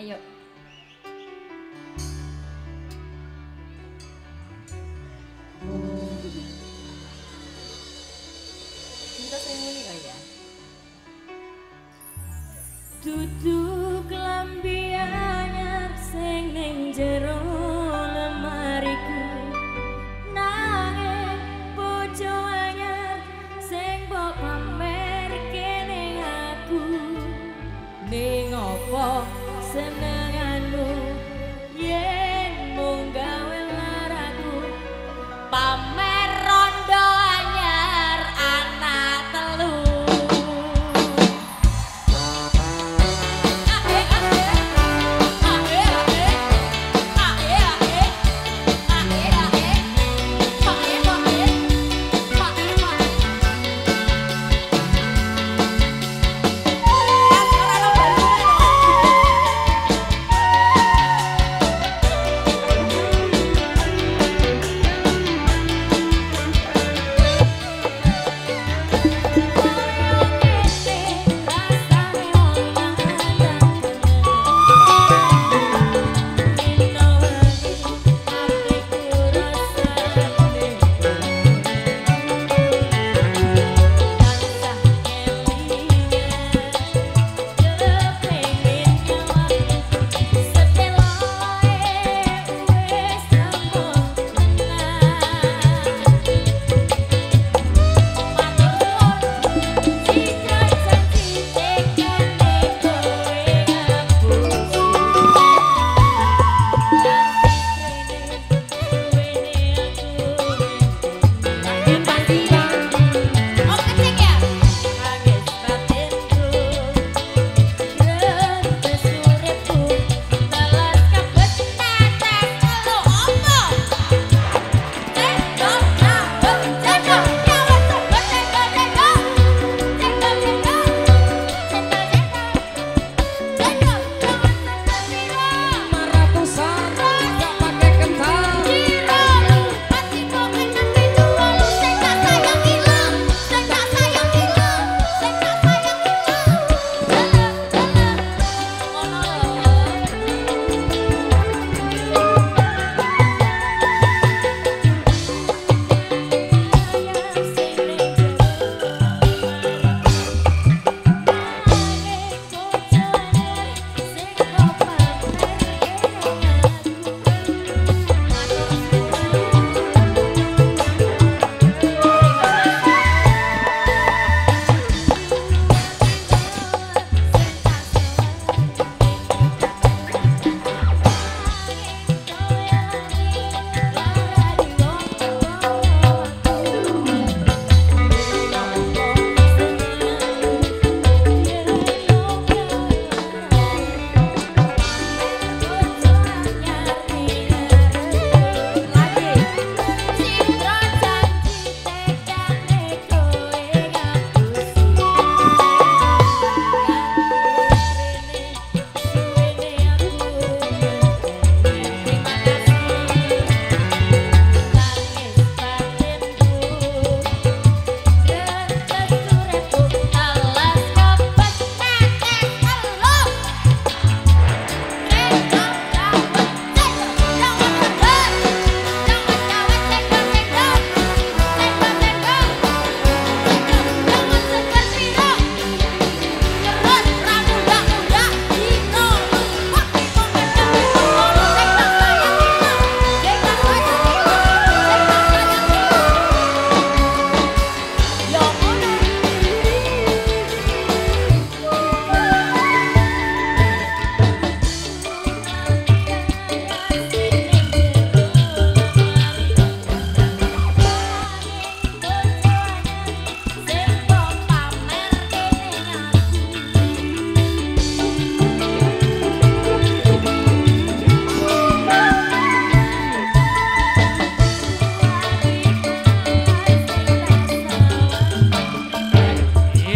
Ayo. Kita sing muni oh ya. Duduk lambi and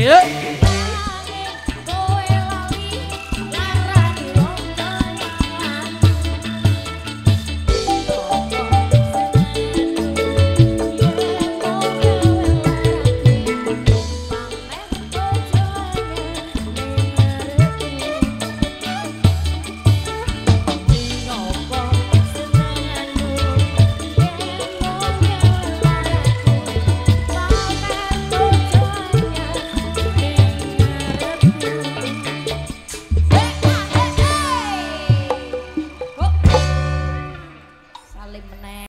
Yeah.